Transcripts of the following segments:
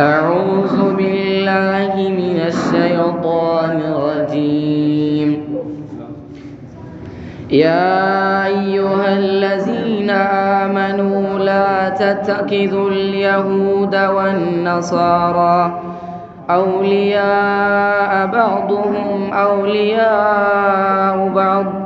أعوذ بالله من الشيطان الرجيم. يا أيها الذين آمنوا لا تتخذوا اليهود والنصارى أولياء بعضهم أولياء بعض.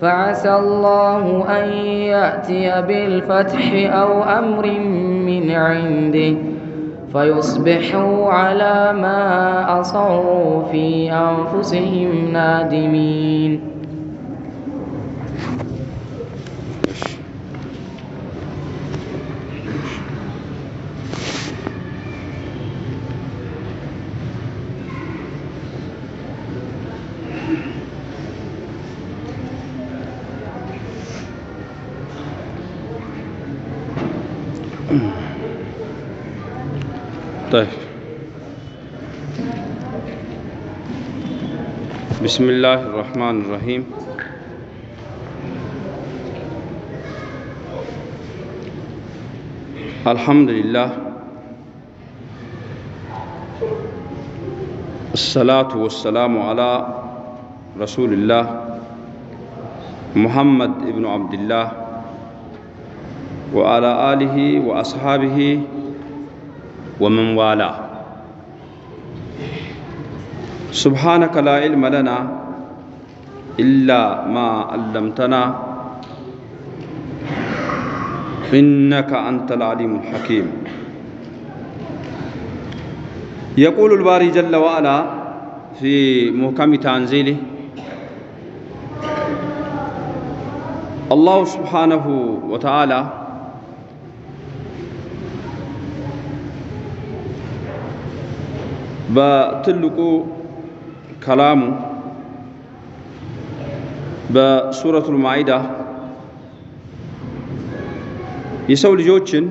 فعسى الله أن يأتي بالفتح أو أمر من عنده فيصبحوا على ما أصروا في أنفسهم نادمين بسم الله الرحمن الرحيم الحمد لله الصلاة والسلام على رسول الله محمد ابن عبد الله وعلى آله وأصحابه ومن والاه سبحانك لا علم لنا إلا ما علمتنا. إنك أنت العليم الحكيم. يقول الباري جل وعلا في محكم تنزيله الله سبحانه وتعالى بتلقوا ከላሙ በሱረቱል ማኢዳ የሰው ልጆችን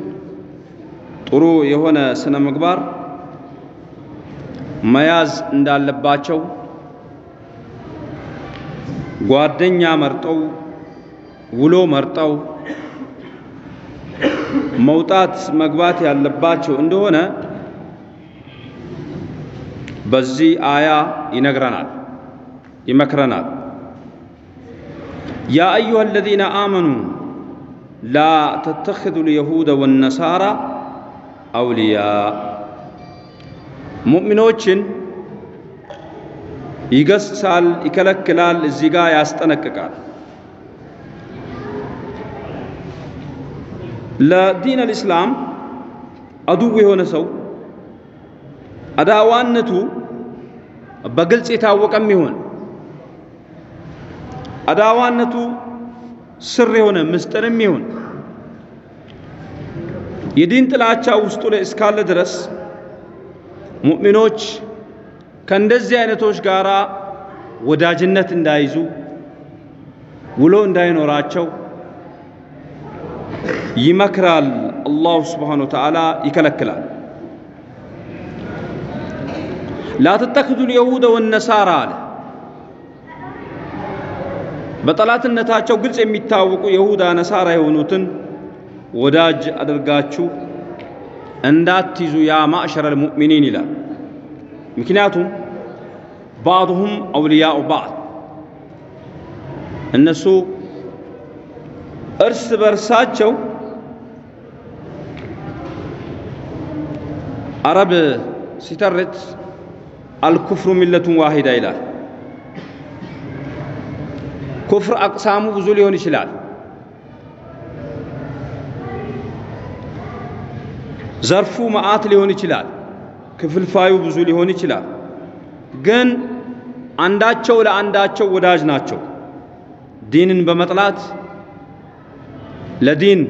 ጥሩ የሆነ ስነ ምግባር መያዝ እንዳለባቸው ጓደኛ መርጠው ውሎ መርጠው መውጣት መግባት ያለባቸው እንደሆነ በዚህ አያ ይነግረናል፣ ይመክረናል። ያ አዩሃ አለዚነ አመኑ ላ ተተኽዙ ልየሁደ ወነሳራ አውልያ ሙእሚኖችን ይገስጻል፣ ይከለክላል፣ እዚህ ጋር ያስጠነቅቃል። ለዲን አልእስላም አዱው የሆነ ሰው አዳዋነቱ በግልጽ የታወቀም ይሆን አዳዋነቱ ስር የሆነ ምስጢርም ይሁን የዲን ጥላቻ ውስጡ ላይ እስካለ ድረስ ሙእሚኖች ከእንደዚህ አይነቶች ጋር ወዳጅነት እንዳይዙ ውሎ እንዳይኖራቸው ይመክራል። አላሁ ስብሓነሁ ወተዓላ ይከለክላል። ላ ተተኽዙ ልየሁደ ወነሳራ አለ። በጠላትነታቸው ግልጽ የሚታወቁ የሁዳ ነሳራ የሆኑትን ወዳጅ አድርጋችሁ እንዳትይዙ ያ ማዕሸረ ልሙእሚኒን ይላል። ምክንያቱም ባዕድሁም አውልያኡ ባዕድ እነሱ እርስ በርሳቸው አረብ ሲተርት አልኩፍሩ ሚለቱን ዋሂዳ ይላል። ኩፍር አቅሳሙ ብዙ ሊሆን ይችላል። ዘርፉ መዓት ሊሆን ይችላል። ክፍልፋዩ ብዙ ሊሆን ይችላል። ግን አንዳቸው ለአንዳቸው ወዳጅ ናቸው። ዲንን በመጥላት ለዲን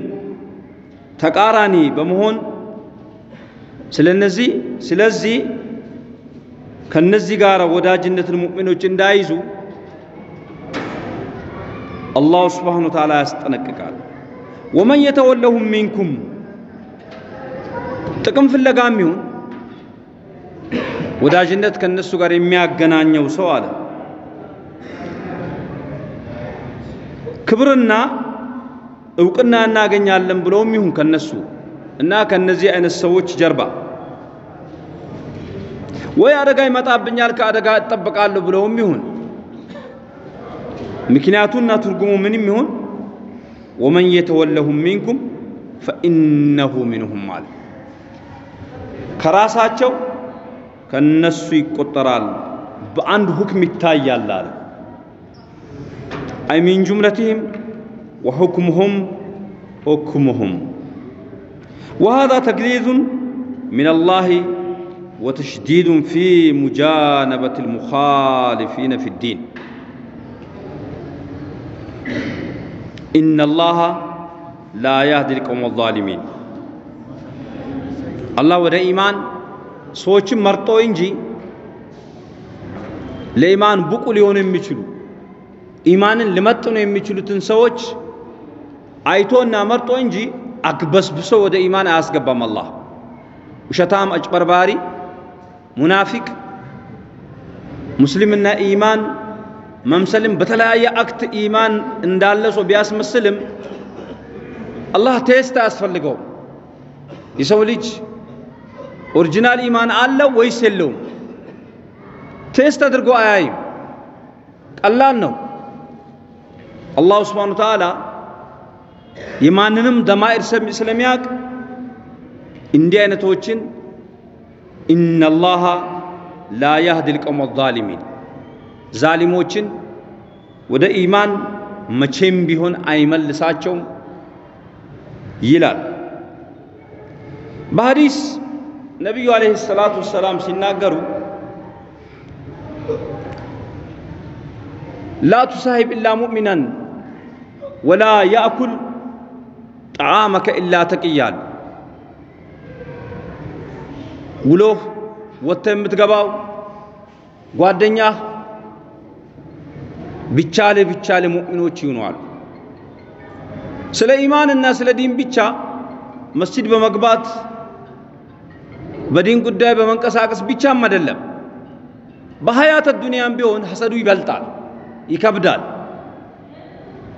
ተቃራኒ በመሆን ስለነዚህ ስለዚህ ከነዚህ ጋር ወዳጅነትን ሙእሚኖች እንዳይዙ አላሁ ስብሓነ ወተዓላ ያስጠነቅቃል። ወመን የተወለሁም ሚንኩም ጥቅም ፍለጋም ይሁን ወዳጅነት ከነሱ ጋር የሚያገናኘው ሰው አለ ክብርና እውቅና እናገኛለን ብለውም ይሁን ከነሱ እና ከነዚህ አይነት ሰዎች ጀርባ ወይ አደጋ ይመጣብኛል ከአደጋ እጠበቃለሁ ብለውም ይሁን ምክንያቱና ትርጉሙ ምንም ይሁን ወመን የተወለሁም ሚንኩም ፈኢነሁ ሚንሁም አለ ከራሳቸው ከነሱ ይቆጠራል በአንድ ሁክም ይታያል አለ أي من جملتهم وحكمهم حكمهم وهذا تقليد من الله وتشديد في مجانبة المخالفين في الدين إن الله لا يهدي القوم الظالمين الله ወደ ኢማን ሰዎችን መርጦ እንጂ ለኢማን ብቁ ሊሆኑ የሚችሉ ኢማንን ሊመጥኑ የሚችሉትን ሰዎች አይቶና መርጦ እንጂ አግበስብሶ ወደ ኢማን አያስገባም። አላህ ውሸታም፣ አጭበርባሪ፣ ሙናፊቅ ሙስሊምና ኢማን መምሰልም በተለያየ act ኢማን እንዳለ ሰው ቢያስመስልም አላህ test አያስፈልገውም። የሰው ልጅ original ኢማን አለው ወይስ የለውም test አድርጎ አያይም። ቀላል ነው። አላሁ سبحانه وتعالى የማንንም ضمائر ስለሚያውቅ እንዲህ አይነቶችን إن الله ላ ያህዲ ልቀውመ ዛሊሚን ዛሊሞችን ወደ ኢማን መቼም ቢሆን አይመልሳቸውም ይላል። በሐዲስ ነቢዩ ዓለይሂ ሰላቱ ወሰላም ሲናገሩ ላ ኢላ ሙእሚናን ወላ ያእኩል ጣዓመከ ኢላ ተቅያል። ውሎህ ወጥተህ የምትገባው ጓደኛህ ቢቻለ ቢቻለ ሙእሚኖች ይሆነዋል። ስለ ኢማንና ስለ ዲን ብቻ መስጂድ በመግባት በዲን ጉዳይ በመንቀሳቀስ ብቻም አይደለም። በሀያተ ዱንያም ቢሆን ሐሰዱ ይበልጣል፣ ይከብዳል።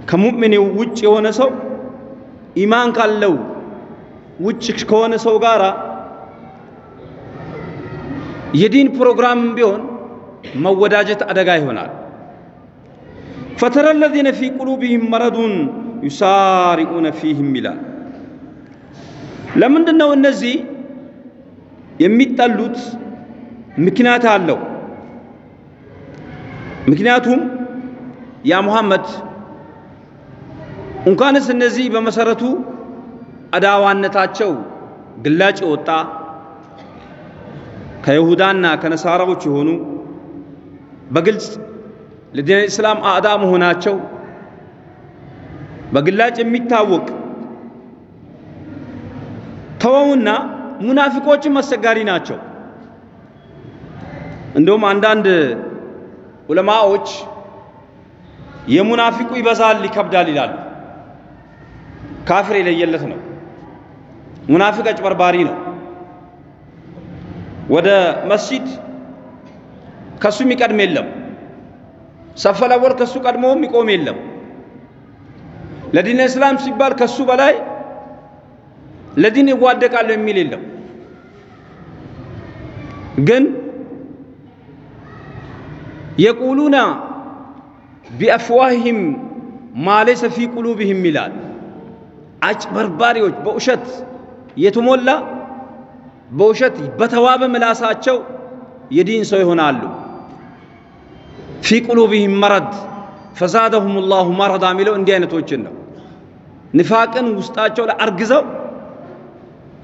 ከሙእሚን ውጭ የሆነ ሰው ኢማን ካለው ውጭ ከሆነ ሰው ጋራ የዲን ፕሮግራም ቢሆን መወዳጀት አደጋ ይሆናል። ፈተረ አለዚነ ፊ ቁሉቢሂም መረዱን ዩሳሪኡነ ፊህም ይላል። ለምንድን ነው እነዚህ የሚጠሉት? ምክንያት አለው። ምክንያቱም ያ ሙሐመድ እንኳንስ እነዚህ በመሰረቱ አዳዋነታቸው ግላጭ የወጣ ከይሁዳና ከነሳራዎች የሆኑ በግልጽ ለዲን እስላም አዕዳ መሆናቸው በግላጭ የሚታወቅ ተወውና ሙናፊቆችም አስቸጋሪ ናቸው። እንደውም አንዳንድ ዑለማዎች የሙናፊቁ ይበዛል ይከብዳል ይላሉ። ካፍር የለየለት ነው። ሙናፊቅ አጭበርባሪ ነው። ወደ መስጂድ ከሱ የሚቀድም የለም። ሰፈል አወል ከሱ ቀድሞ የሚቆም የለም። ለዲን እስላም ሲባል ከሱ በላይ ለዲን ይዋደቃለሁ የሚል የለም። ግን የቁሉና ቢአፍዋህም ማ ለይሰ ፊ ቁሉብህም ይላል። አጭበርባሪዎች በውሸት የተሞላ በውሸት በተዋበ ምላሳቸው የዲን ሰው ይሆናሉ። ፊ ቁሉብህም መረድ ፈዛደሁም ላሁ መረዳ የሚለው እንዲህ አይነቶችን ነው። ንፋቅን ውስጣቸው ላይ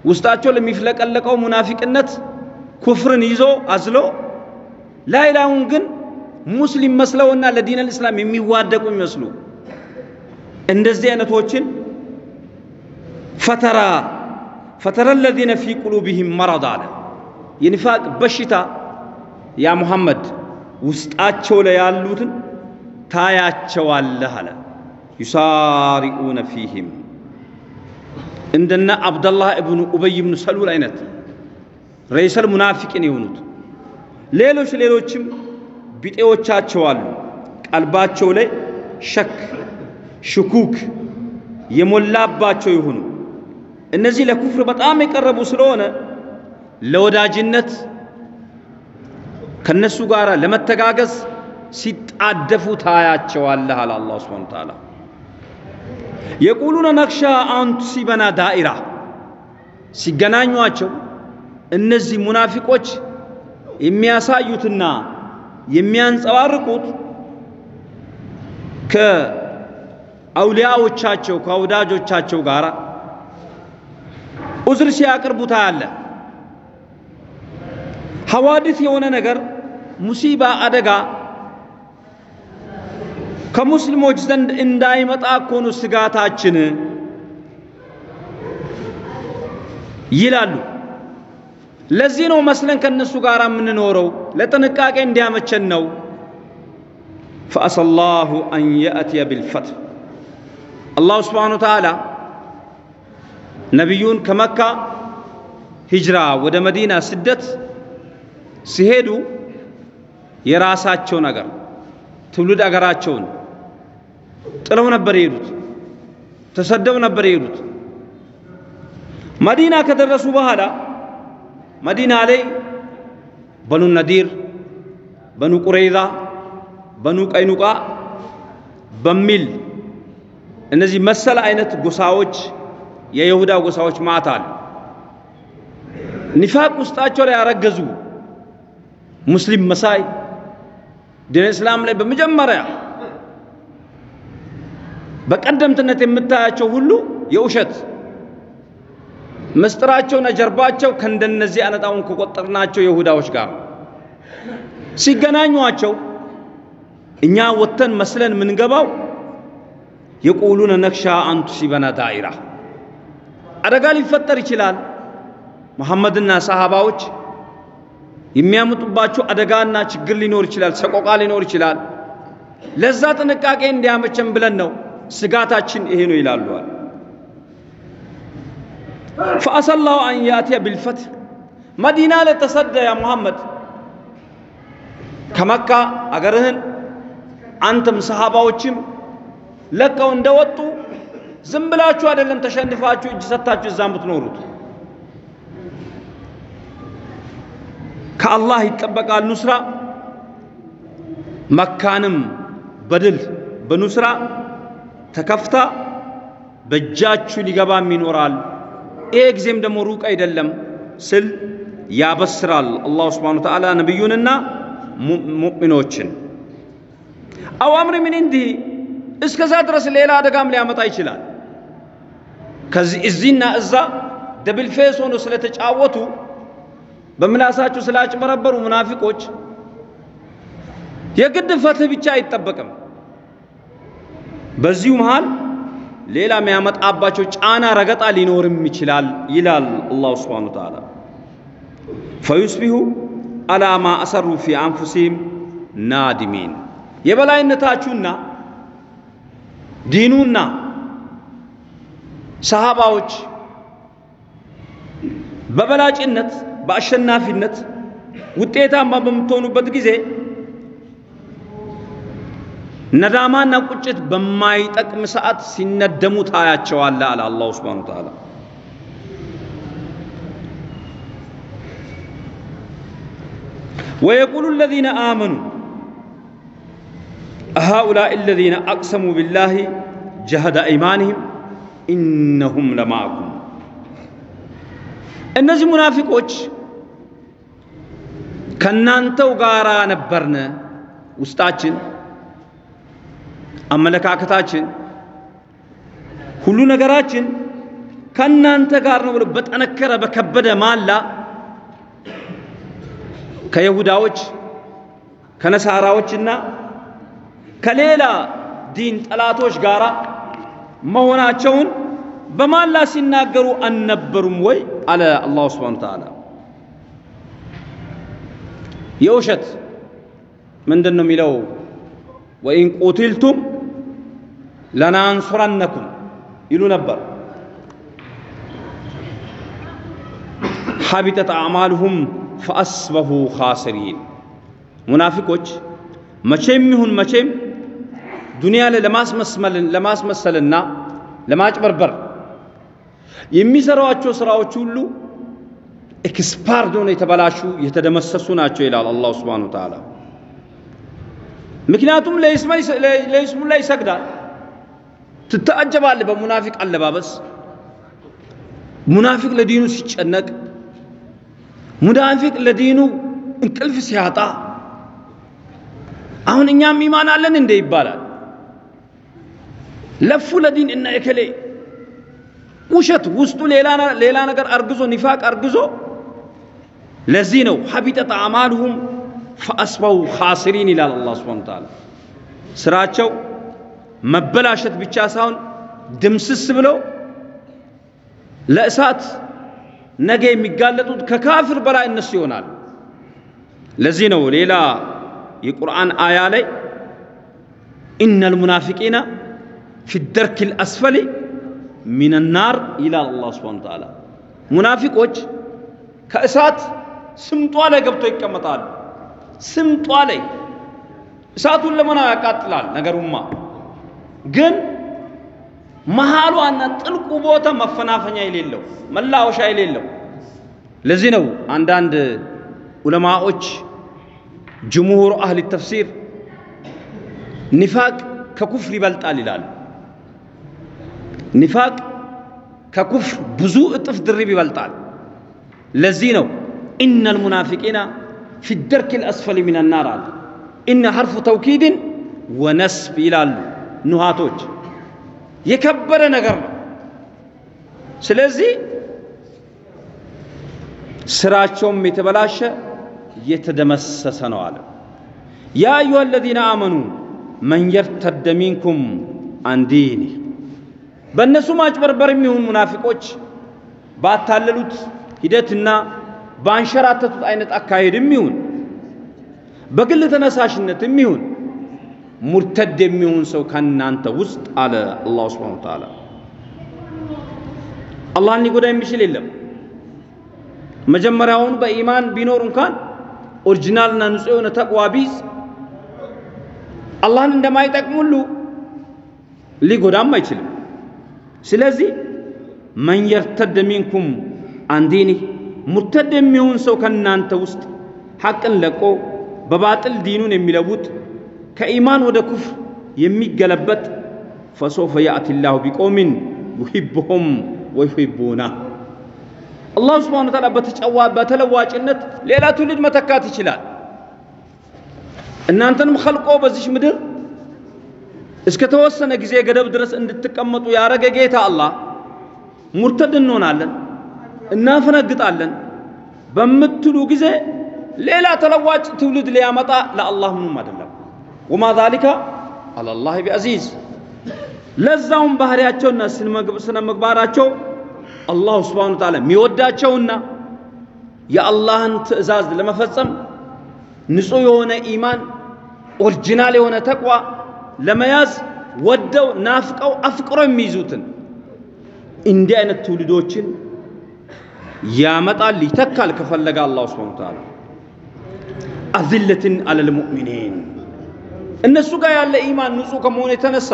ውስጣቸው ለሚፍለቀለቀው ሙናፊቅነት ኩፍርን ይዞ አዝሎ ላይላውን ግን ሙስሊም መስለውና ለዲን አልእስላም የሚዋደቁ የሚመስሉ እንደዚህ አይነቶችን ፈተራ ፈተረ ለዚነ ፊ ቁሉብህም መረድ አለ። የኒፋቅ በሽታ ያ ሙሐመድ ውስጣቸው ላይ ያሉትን ታያቸዋለህ አለ። ዩሳሪኡነ ፊህም እንደነ አብደላህ እብኑ ኡበይ ብኑ ሰሉል አይነት ረይሰል ሙናፊቅን የሆኑት። ሌሎች ሌሎችም ቢጤዎቻቸው አሉ። ቀልባቸው ላይ ሸክ ሽኩክ የሞላባቸው የሆኑ እነዚህ ለኩፍር በጣም የቀረቡ ስለሆነ ለወዳጅነት ከነሱ ጋር ለመተጋገዝ ሲጣደፉ ታያቸዋለህ አለ አላህ ሱብሓነሁ ወተዓላ። የቁሉነ ነክሻ አን ቱሲበና ዳኢራ ሲገናኟቸው እነዚህ ሙናፊቆች የሚያሳዩትና የሚያንጸባርቁት ከአውሊያዎቻቸው ከወዳጆቻቸው ጋር ዑዝር ሲያቀርቡ ታያለህ። ሐዋዲት የሆነ ነገር ሙሲባ፣ አደጋ ከሙስሊሞች ዘንድ እንዳይመጣ እኮ ስጋታችን ይላሉ። ለዚህ ነው መስለን ከነሱ ጋር የምንኖረው፣ ለጥንቃቄ እንዲያመቸን ነው። ፈአሰ ላሁ አን የእትየ ቢልፈትህ አላሁ ስብሓነሁ ወተዓላ ነቢዩን ከመካ ሂጅራ ወደ መዲና ስደት ሲሄዱ የራሳቸው ነገር ትውልድ አገራቸውን ጥለው ነበር የሄዱት። ተሰደው ነበር የሄዱት። መዲና ከደረሱ በኋላ መዲና ላይ በኑ ነዲር፣ በኑ ቁረይዛ፣ በኑ ቀይኑቃ በሚል እነዚህ መሰል አይነት ጎሳዎች የይሁዳ ጎሳዎች ማታ ኒፋቅ ውስጣቸው ላይ ያረገዙ ሙስሊም መሳይ ዲን እስላም ላይ በመጀመሪያ በቀደምትነት የምታያቸው ሁሉ የውሸት ምስጢራቸውና ጀርባቸው ከእንደነዚህ አሁን ከቆጠርናቸው የይሁዳዎች ጋር ሲገናኟቸው እኛ ወጥተን መስለን የምንገባው የቁሉነ ነክሻ አን ቱሲበና ዳኢራ አደጋ ሊፈጠር ይችላል። መሐመድና ሰሃባዎች የሚያመጡባቸው አደጋና ችግር ሊኖር ይችላል፣ ሰቆቃ ሊኖር ይችላል። ለዛ ጥንቃቄ እንዲያመቸን ብለን ነው ስጋታችን ይሄ ነው ይላሉዋል። ፈአሰላሁ አን ያእትየ ቢልፈትህ መዲና ለተሰደ ያ ሙሐመድ ከመካ አገርህን አንተም ሰሃባዎችም ለቀው እንደወጡ ዝም ብላችሁ አይደለም ተሸንፋችሁ እጅ ሰጥታችሁ እዛ የምትኖሩት ከአላህ ይጠበቃል ኑስራ መካንም በድል በኑስራ ተከፍታ በእጃችሁ ሊገባም ይኖራል። ይሄ ጊዜም ደግሞ ሩቅ አይደለም ስል ያበስራል አላሁ ስብሓነ ወተዓላ ነቢዩንና ሙእሚኖችን። አው አምር ምን እንዲህ እስከዛ ድረስ ሌላ አደጋም ሊያመጣ ይችላል። ከዚህ እዚህና እዛ ደብል ፌስ ሆኖ ስለተጫወቱ በምላሳቸው ስላጭበረበሩ ሙናፊቆች የግድ ፈትህ ብቻ አይጠበቅም። በዚሁ መሃል ሌላ የሚያመጣባቸው ጫና ረገጣ ሊኖርም ይችላል ይላል አላሁ ስብሓነ ወተዓላ። ፈዩስቢሁ አላ ማ አሰሩ ፊ አንፉሲሂም ናዲሚን የበላይነታችሁና ዲኑና ሰሃባዎች በበላጭነት በአሸናፊነት ውጤታማ በምትሆኑበት ጊዜ ነዳማና ቁጭት በማይጠቅም ሰዓት ሲነደሙ ታያቸዋለህ አለ አላሁ ስብሓነ ወተዓላ። ወየቁሉ አለዚነ አመኑ ሃኡላኢ አለዚነ አቅሰሙ ቢላሂ ጀህደ ኢማንህም ኢነሁም ለማዕኩም። እነዚህ ሙናፊቆች ከናንተው ጋራ ነበርነ ውስጣችን አመለካከታችን ሁሉ ነገራችን ከእናንተ ጋር ነው ብሎ በጠነከረ በከበደ ማላ ከይሁዳዎች ከነሳራዎችና ከሌላ ዲን ጠላቶች ጋር መሆናቸውን በማላ ሲናገሩ አልነበሩም ወይ አለ አላሁ ስብሓነ ወተዓላ። የውሸት ምንድን ነው የሚለው? ወኢን ቁትልቱም ለናንሱረነኩም ይሉ ነበር። ሐቢጠት አዕማልሁም ፈአስበሁ ኻሲሪን። ሙናፊቆች መቼም ይሁን መቼም ዱንያ ላይ ለማስመሰልና ለማጭበርበር የሚሰሯቸው ስራዎች ሁሉ expired ሆነው የተበላሹ የተደመሰሱ ናቸው ይላል አላሁ سبحانه وتعالى። ምክንያቱም ለይስሙላ ይሰግዳል። ትትአጀባለህ በሙናፊቅ አለባበስ። ሙናፊቅ ለዲኑ ሲጨነቅ፣ ሙናፊቅ ለዲኑ እንቅልፍ ሲያጣ፣ አሁን እኛም ኢማን አለን እንደ ይባላል። ለፉ ለዲን እና እከሌ ውሸት ውስጡ ሌላ ነገር አርግዞ ኒፋቅ አርግዞ ለዚህ ነው ሐቢጠት አዕማልሁም ፈአስበው ኻሲሪን ይላል አላህ ሱብሓነሁ ወተዓላ። ስራቸው መበላሸት ብቻ ሳይሆን ድምስስ ብለው ለእሳት ነገ የሚጋለጡት ከካፍር በላይ እነሱ ይሆናል። ለዚህ ነው ሌላ የቁርአን አያ ላይ ኢነል ሙናፊቂና ፊ ደርኪል አስፈሊ ሚን ናር ይላል አላህ ሱብሓነሁ ወተዓላ። ሙናፊቆች ከእሳት ስምጧ ላይ ገብተው ይቀመጣሉ። ስምጧ ላይ እሳቱን ለመናው ያቃጥላል ነገሩማ፣ ግን መሃሏና ጥልቁ ቦታ መፈናፈኛ የሌለው መላወሻ የሌለው። ለዚህ ነው አንዳንድ ዑለማዎች جمهور أهل التفسير ኒፋቅ ከኩፍር ይበልጣል ይላሉ። ኒፋቅ ከኩፍር ብዙ እጥፍ ድርብ ይበልጣል። ለዚህ ነው إن المنافقين في الدرك الأسفل من النار አለ። إن حرف توكيد ونصب ይላሉ ኑሃቶች። የከበረ ነገር ነው። ስለዚህ ስራቸውም የተበላሸ የተደመሰሰ ነው አለ። ያ አዩሃ አለዚነ አመኑ መን የርተደ ሚንኩም አን በእነሱ ማጭበርበር የሚሆን ሙናፊቆች ባታለሉት ሂደትና ባንሸራተቱት አይነት አካሄድም ይሁን በግል ተነሳሽነትም ይሁን ሙርተድ የሚሆን ሰው ከእናንተ ውስጥ አለ الله سبحانه وتعالى። አላህን ሊጎዳ የሚችል የለም። መጀመሪያውን በኢማን ቢኖር እንኳን ኦሪጂናልና ንጹሕ የሆነ ተቅዋ ቢይዝ አላህን እንደማይጠቅም ሁሉ ሊጎዳም አይችልም። ስለዚህ من يرتد منكم عن دينه ሙርተድ የሚሆን ሰው ከእናንተ ውስጥ ሐቅን ለቆ በባጥል ዲኑን የሚለውጥ ከኢማን ወደ ኩፍር የሚገለበጥ ፈሶፈ ያእቲ ላሁ ቢቆሚን ዩሂብሁም ወዩሂቡና አላሁ ስብሓነ ወተዓላ በተጨዋ በተለዋጭነት ሌላ ትውልድ መተካት ይችላል። እናንተንም ኸልቆ በዚች ምድር እስከ ተወሰነ ጊዜ ገደብ ድረስ እንድትቀመጡ ያረገ ጌታ አላህ። ሙርተድ እንሆናለን፣ እናፈነግጣለን። በምትሉ ጊዜ ሌላ ተለዋጭ ትውልድ ሊያመጣ ለአላህ ምንም አይደለም። وما ذلك على الله بعزيز ለዛውም ባህሪያቸውና ስነ ምግባራቸው الله سبحانه وتعالى የሚወዳቸውና የአላህን ትእዛዝ ለመፈጸም ንጹሕ የሆነ ኢማን original የሆነ ተቅዋ ለመያዝ ወደው ናፍቀው አፍቅረው የሚይዙትን እንዲህ አይነት ትውልዶችን ያመጣል ይተካል ከፈለገ አላሁ ስብሓነሁ ወተዓላ። አዝለትን አለል ሙእሚኒን። እነሱ ጋር ያለ ኢማን ንጹህ ከመሆኑ የተነሳ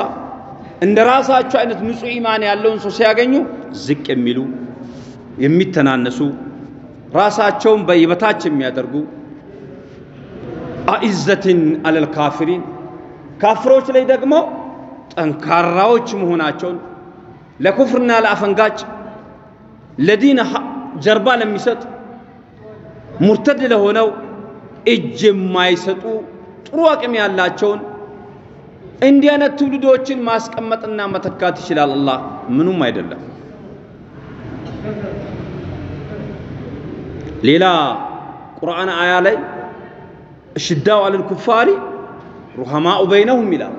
እንደ ራሳቸው አይነት ንጹህ ኢማን ያለውን ሰው ሲያገኙ ዝቅ የሚሉ የሚተናነሱ ራሳቸውን በይበታች የሚያደርጉ አኢዘትን አለል ካፊሪን ካፍሮች ላይ ደግሞ ጠንካራዎች መሆናቸውን ለኩፍርና ለአፈንጋጭ ለዲን ጀርባ ለሚሰጥ ሙርተድ ለሆነው እጅ የማይሰጡ ጥሩ አቅም ያላቸውን እንዲህ አይነት ትውልዶችን ማስቀመጥና መተካት ይችላል። አላህ ምኑም አይደለም። ሌላ ቁርአን አያ ላይ እሽዳው አለል ኩፋሪ ሩሐማኡ በይነሁም ይላል።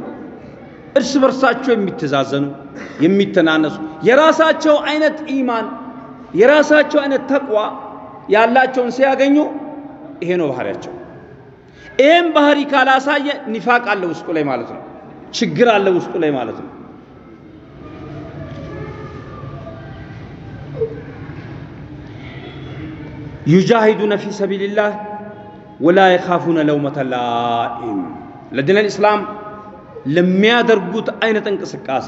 እርስ በርሳቸው የሚተዛዘኑ የሚተናነሱ የራሳቸው አይነት ኢማን የራሳቸው አይነት ተቅዋ ያላቸውን ሲያገኙ ይሄ ነው ባህሪያቸው። ይህም ባህሪ ካላሳየ ኒፋቅ አለ ውስጡ ላይ ማለት ነው። ችግር አለ ውስጡ ላይ ማለት ነው። ዩጃሂዱነ ፊ ሰቢልላህ ወላ የኻፉነ ለውመተ ላኢም ለዲን ልእስላም ለሚያደርጉት አይነት እንቅስቃሴ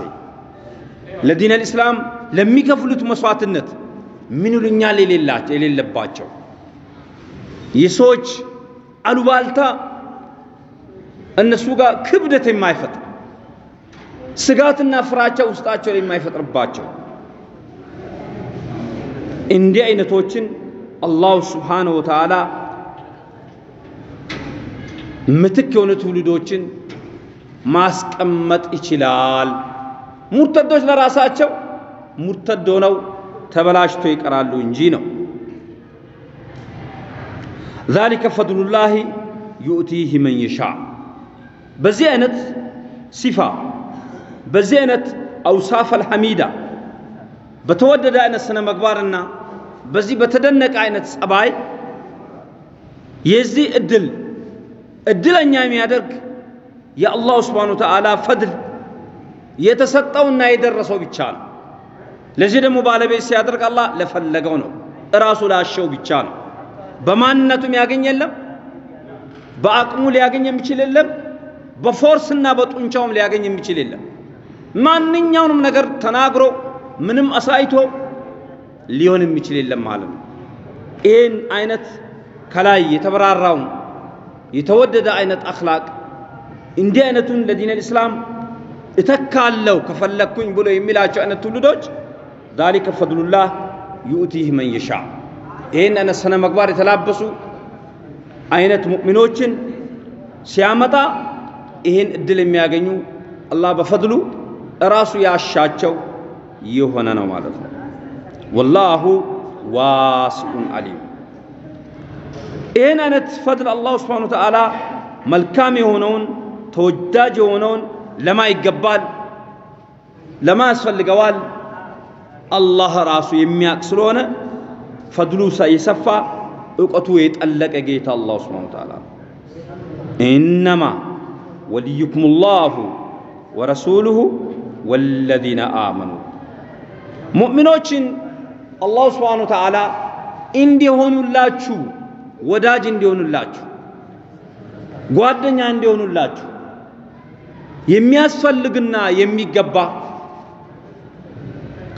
ለዲን ልእስላም ለሚከፍሉት መስዋዕትነት ምን ይሉኛል የሌለባቸው? የሰዎች አሉባልታ እነሱ ጋር ክብደት የማይፈጥር ስጋትና ፍራቻ ውስጣቸው የማይፈጥርባቸው እንዲህ አይነቶችን አላሁ ስብሓነሁ ወተዓላ ምትክ የሆነ ትውልዶችን ማስቀመጥ ይችላል። ሙርተዶች ለራሳቸው ሙርተድ ሆነው ተበላሽቶ ይቀራሉ እንጂ ነው። ዛሊከ ፈድሉላሂ ዩእቲህ መን የሻ በዚህ አይነት ሲፋ በዚህ አይነት አውሳፍ አልሐሚዳ በተወደደ አይነት ስነ ምግባርና በዚህ በተደነቀ አይነት ጸባይ የዚህ እድል እድለኛ የሚያደርግ የአላሁ ስብሓነሁ ወተዓላ ፈድል የተሰጠውና የደረሰው ብቻ ነው። ለዚህ ደግሞ ባለቤት ሲያደርግ አላህ ለፈለገው ነው፣ እራሱ ላሸው ብቻ ነው። በማንነቱም ያገኝ የለም፣ በአቅሙ ሊያገኝ የሚችል የለም፣ በፎርስና በጡንቻውም ሊያገኝ የሚችል የለም። ማንኛውንም ነገር ተናግሮ ምንም አሳይቶ ሊሆን የሚችል የለም ማለት ነው። ይህን አይነት ከላይ የተበራራውን የተወደደ አይነት አኽላቅ እንዲህ አይነቱን ለዲን ልእስላም እተካለው ከፈለግኩኝ ብሎ የሚላቸው አይነት ትውልዶች ዛሊከ ፈድሉላህ ዩእቲህ መን የሻ ይህን አይነት ስነ ምግባር የተላበሱ አይነት ሙእሚኖችን ሲያመጣ ይህን እድል የሚያገኙ አላህ በፈድሉ እራሱ ያሻቸው የሆነ ነው ማለት ነው። ወላሁ ዋሲዑን አሊም። ይህን አይነት ፈድል አላሁ ስብሓነሁ ወተዓላ መልካም የሆነውን ተወዳጅ የሆነውን ለማ ይገባል፣ ለማ ያስፈልገዋል። አላህ ራሱ የሚያውቅ ስለሆነ ፈድሉ የሰፋ እውቀቱ የጠለቀ ጌታ አላሁ ስብሓነሁ ወተዓላ ኢነማ ወልዩኩም ላሁ ወረሱሉሁ ወለዚነ አመኑ ሙእሚኖችን አላሁ ስብሓነሁ ወተዓላ እንዲሆኑላችሁ ወዳጅ እንዲሆኑላችሁ ጓደኛ እንዲሆኑላችሁ የሚያስፈልግና የሚገባ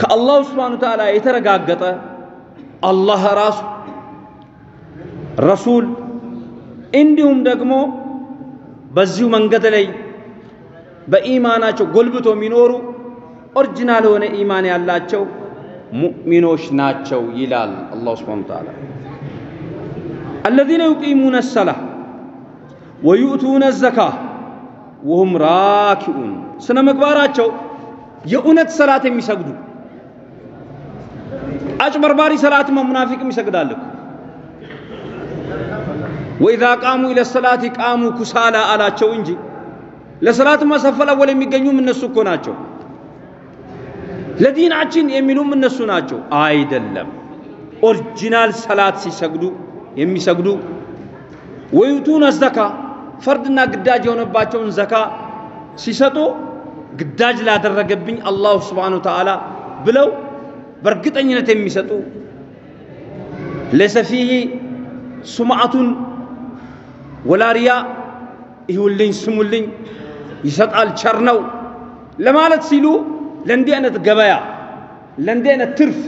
ከአላሁ ስብሓነሁ ወተዓላ የተረጋገጠ አላህ ራሱ ረሱል እንዲሁም ደግሞ በዚሁ መንገድ ላይ በኢማናቸው ጎልብቶ የሚኖሩ original የሆነ ኢማን ያላቸው ሙእሚኖች ናቸው ይላል الله سبحانه وتعالى። الذين يقيمون الصلاة ويؤتون الزكاة وهم راكعون ስነ ምግባራቸው የእውነት ሰላት የሚሰግዱ አጭበርባሪ ሰላትማ ሙናፊቅም ይሰግዳል እኮ وإذا قاموا إلى الصلاة قاموا كسالى አላቸው እንጂ ለሰላትማ الصف الأول የሚገኙም እነሱ እኮ ናቸው። ለዲናችን የሚሉም እነሱ ናቸው። አይደለም original ሰላት ሲሰግዱ የሚሰግዱ ويؤتون الزكاة ፈርድና ግዳጅ የሆነባቸውን ዘካ ሲሰጡ ግዳጅ ላደረገብኝ አላሁ ስብሓነሁ ወተዓላ ብለው በእርግጠኝነት የሚሰጡ ለይሰ ፊሂ ሱምዓቱን ወላ ሪያ ይሁልኝ ስሙልኝ ይሰጣል ቸር ነው ለማለት ሲሉ ለእንዲህ አይነት ገበያ ለእንዲህ አይነት ትርፍ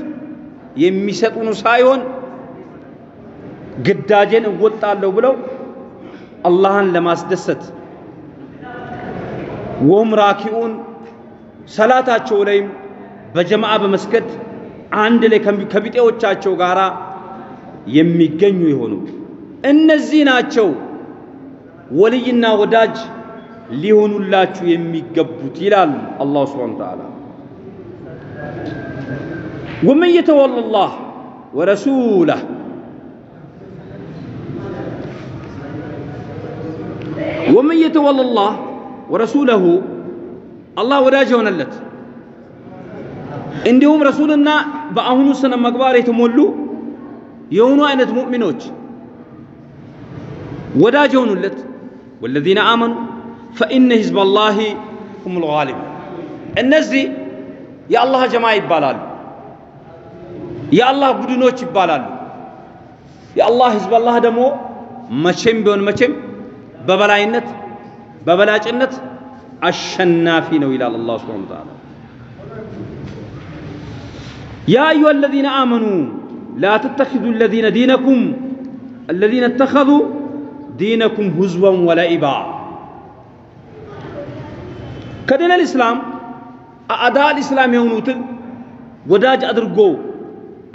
የሚሰጡኑ ሳይሆን ግዳጄን እወጣለሁ ብለው አላህን ለማስደሰት ወም ራኪኡን ሰላታቸው ላይም በጀማዓ በመስገድ አንድ ላይ ከቢጤዎቻቸው ጋር የሚገኙ የሆኑ እነዚህ ናቸው ወልይና ወዳጅ ሊሆኑላችሁ የሚገቡት ይላል አላሁ ስብሓነሁ ወተዓላ። ወመን የተወለ ላህ ወረሱለህ ወመን የተወለ ላህ ወረሱለሁ አላህ ወዳጅ የሆነለት እንዲሁም ረሱልና በአሁኑ ስነ መግባር የተሞሉ የሆኑ አይነት ሙእሚኖች ወዳጅ የሆኑለት ወለዚነ አመኑ ፈኢነ ሂዝበላሂ ሁሙል ጋሊብ እነዚህ የአላህ ጀማ ይባላሉ። የአላህ ቡድኖች ይባላሉ። የአላህ ሂዝበላህ ደግሞ መቼም ቢሆን መቼም በበላይነት በበላጭነት አሸናፊ ነው ይላል አላህ ሱብሓነሁ ወተዓላ። ያ አዩሃ አለዚነ አመኑ ላ ተተኪዙ አለዚነ ዲነኩም አለዚነ እተኸዙ ዲነኩም ሁዝወን ወለኢባ ከዲን አልኢስላም አዕዳ አልኢስላም የሆኑትን ወዳጅ አድርጎ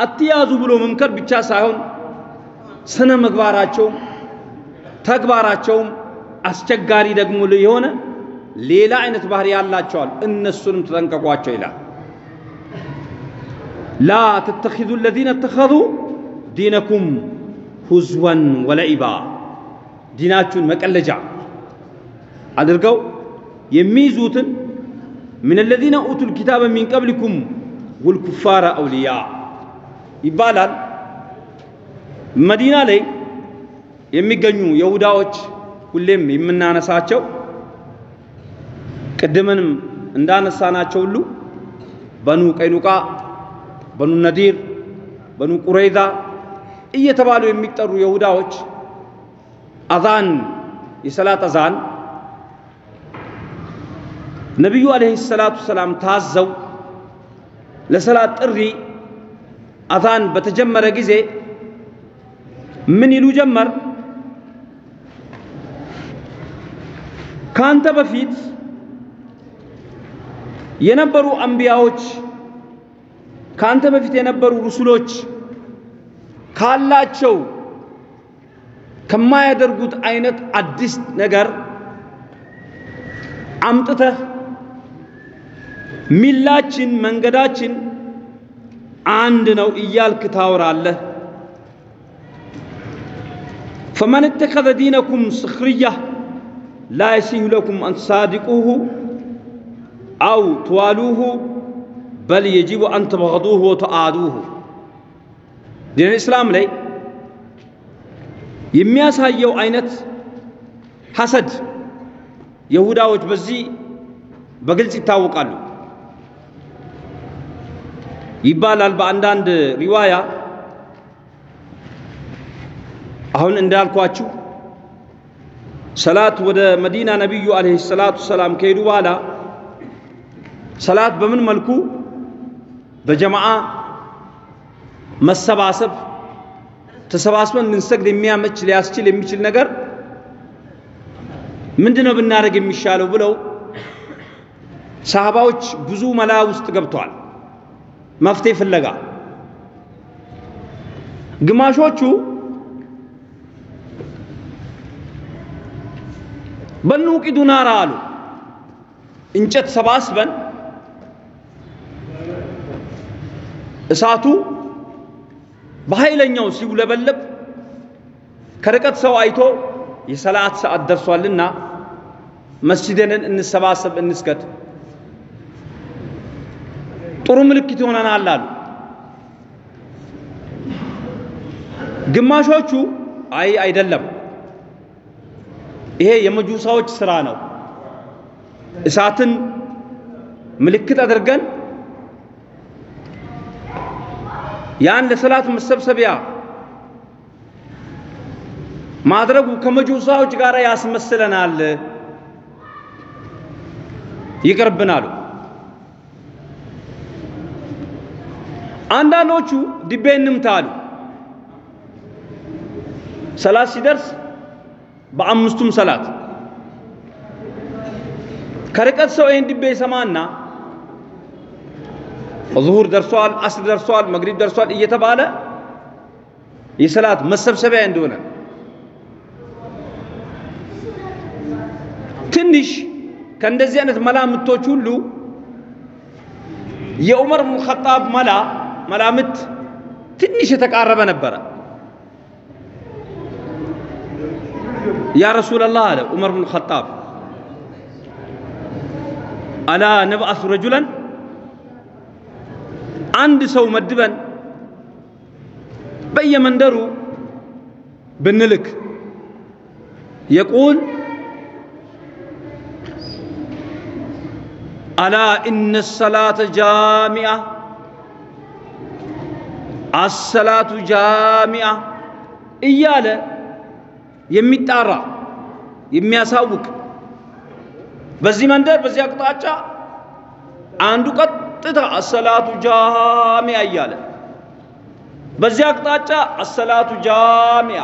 አትያዙ ብሎ መምከር ብቻ ሳይሆን ስነ ምግባራቸውም ተግባራቸውም አስቸጋሪ ደግሞ የሆነ ሌላ አይነት ባህሪ ያላቸዋል። እነሱንም ተጠንቀቋቸው ይላል። ላ ተተኪዙ አለዚነ እተኸዙ ዲነኩም ሁዝወን ወለኢባ ዲናችሁን መቀለጃ አድርገው የሚይዙትን ምን አለዚነ ኡቱል ኪታበ ሚን ቀብሊኩም ወልኩፋረ አውልያ ይባላል። መዲና ላይ የሚገኙ የሁዳዎች ሁሌም የምናነሳቸው ቅድምንም እንዳነሳናቸው ሁሉ በኑ ቀይኑቃ፣ በኑ ነዲር፣ በኑ ቁረይዛ እየተባሉ የሚጠሩ የሁዳዎች አዛን የሰላት አዛን ነቢዩ አለይሂ ሰላቱ ሰላም ታዘው ለሰላት ጥሪ አዛን በተጀመረ ጊዜ ምን ይሉ ጀመር? ካንተ በፊት የነበሩ አንቢያዎች ካንተ በፊት የነበሩ ሩሱሎች ካላቸው ከማያደርጉት አይነት አዲስ ነገር አምጥተህ ሚላችን መንገዳችን አንድ ነው እያልክ ታወራለህ። ፈመን እተኸዘ ዲነኩም ስኽርያ ላ የሲሁ ለኩም አን ትሳዲቁሁ አው ትዋሉሁ በል የጅቡ አን ተበገዱሁ ወተአዱሁ። ዲን እስላም ላይ የሚያሳየው አይነት ሐሰድ የሁዳዎች በዚህ በግልጽ ይታወቃሉ ይባላል። በአንዳንድ ሪዋያ አሁን እንዳልኳችሁ ሰላት ወደ መዲና ነቢዩ አለይሂ ሰላቱ ሰላም ከሄዱ በኋላ ሰላት በምን መልኩ በጀማዓ መሰባሰብ ተሰባስበን ልንሰግድ የሚያመች ሊያስችል የሚችል ነገር ምንድነው ብናደርግ የሚሻለው ብለው ሰሃባዎች ብዙ መላ ውስጥ ገብተዋል፣ መፍትሄ ፍለጋ። ግማሾቹ በንውቂዱ ናራ አሉ። እንጨት ሰባስበን እሳቱ በኃይለኛው ሲውለበለብ ከርቀት ሰው አይቶ የሰላት ሰዓት ደርሷልና መስጂድንን እንሰባሰብ እንስገድ፣ ጥሩ ምልክት ይሆነናል አሉ። ግማሾቹ አይ አይደለም፣ ይሄ የመጁሳዎች ስራ ነው፣ እሳትን ምልክት አድርገን ያን ለሰላት መሰብሰቢያ ማድረጉ ከመጁሳዎች ጋር ያስመስለናል፣ ይቅርብናሉ። አንዳንዶቹ ድቤ እንምታ አሉ። ሰላት ሲደርስ በአምስቱም ሰላት ከርቀት ሰው ይህን ድቤ ይሰማና ዙሁር ደርሷል፣ አስር ደርሷል፣ መግሪብ ደርሷል እየተባለ የሰላት መሰብሰቢያ እንደሆነ ትንሽ ከእንደዚህ አይነት መላምቶች ሁሉ የዑመር ብን ኸጣብ መላ መላምት ትንሽ የተቃረበ ነበረ። ያ ረሱለላህ አለ ዑመር ብን ኸጣብ። አላ ነብአሱ ረጁለን? አንድ ሰው መድበን በየመንደሩ ብንልክ የቁል አላ ኢነ ሰላተ ጃሚአ አሰላቱ ጃሚአ እያለ የሚጣራ የሚያሳውቅ በዚህ መንደር በዚህ አቅጣጫ አንዱ ቀጥታ አሰላቱ ጃሚያ እያለ በዚህ አቅጣጫ አሰላቱ ጃሚያ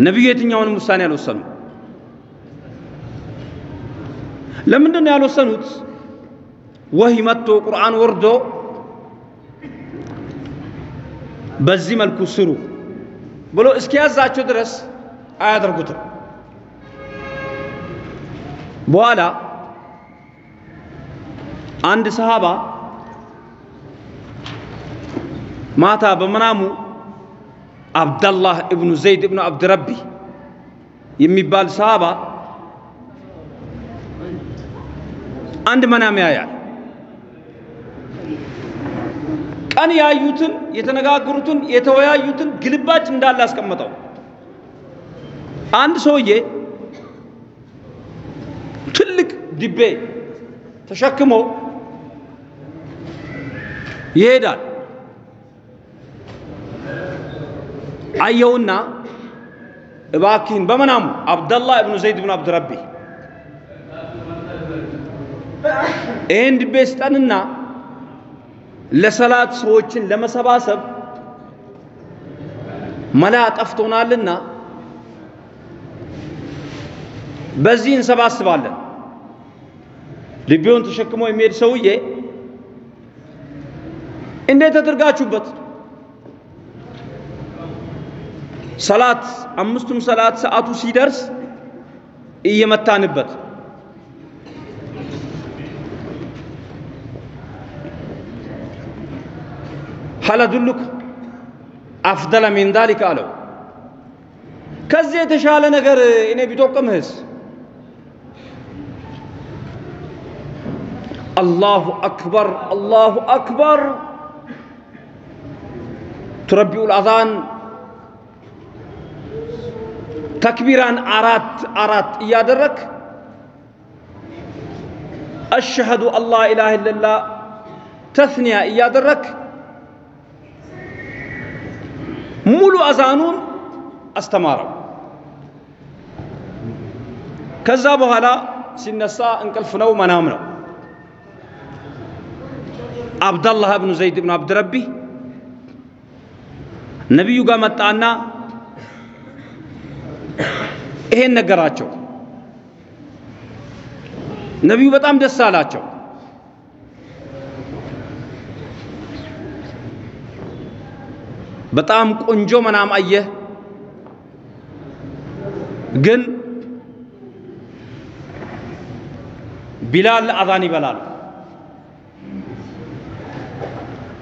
ነቢዩ የትኛውንም ውሳኔ አልወሰኑ። ለምንድን ነው ያልወሰኑት? ወህይ መጥቶ ቁርአን ወርዶ በዚህ መልኩ ስሩ ብሎ እስኪያዛቸው ድረስ አያደርጉትም። በኋላ አንድ ሰሃባ ማታ በመናሙ አብደላህ እብኑ ዘይድ እብኑ አብድረቢ የሚባል ሰሃባ አንድ መናም ያያል። ቀን ያዩትን የተነጋገሩትን የተወያዩትን ግልባጭ እንዳለ አስቀመጠው። አንድ ሰውዬ ትልቅ ድቤ ተሸክሞ ይሄዳል። አየውና እባክህን በመናሙ አብደላህ እብኑ ዘይድ ብኑ አብድረቢ ይህን ድቤ ስጠንና ለሰላት ሰዎችን ለመሰባሰብ መላ ጠፍቶናልና በዚህ እንሰባስባለን። ድቤውን ተሸክሞ የሚሄድ ሰውዬ እንዴት ተደርጋችሁበት? ሰላት አምስቱም ሰላት ሰዓቱ ሲደርስ እየመታንበት هل أدلك أفضل من ذلك قالوا كزيت يتشال نغر إني بتوقم هس الله أكبر الله أكبر. تربي الأذان. تكبيران أرات أرات يادرك. أشهد الله إله إلا الله. تثنية يادرك. ሙሉ አዛኑን አስተማረው። ከዛ በኋላ ሲነሳ እንቅልፍ ነው መናም ነው። አብደላህ እብኑ ዘይድ እብኑ አብድረቢ ነቢዩ ጋር መጣና ይሄን ነገራቸው። ነቢዩ በጣም ደስ አላቸው። በጣም ቆንጆ መናም አየህ፣ ግን ቢላል አዛን ይበላል።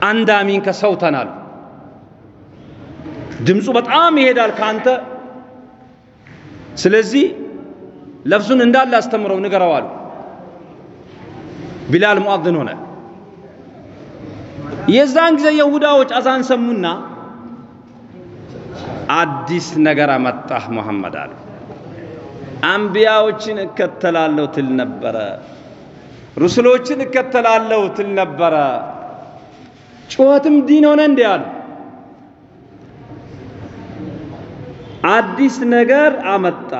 አንድ አሚን ከሰውተናል። ድምፁ በጣም ይሄዳል ካንተ። ስለዚህ ለፍሱን እንዳለ አስተምረው ንገረው አሉ። ቢላል ሙአዝን ሆነ። የዛን ጊዜ የሁዳዎች አዛን ሰሙና አዲስ ነገር አመጣህ ሙሐመድ አሉ። አንቢያዎችን እከተላለሁ ትል ነበረ፣ ሩስሎችን እከተላለሁ ትል ነበረ። ጩኸትም ዲን ሆነ እንዴ አሉ። አዲስ ነገር አመጣ።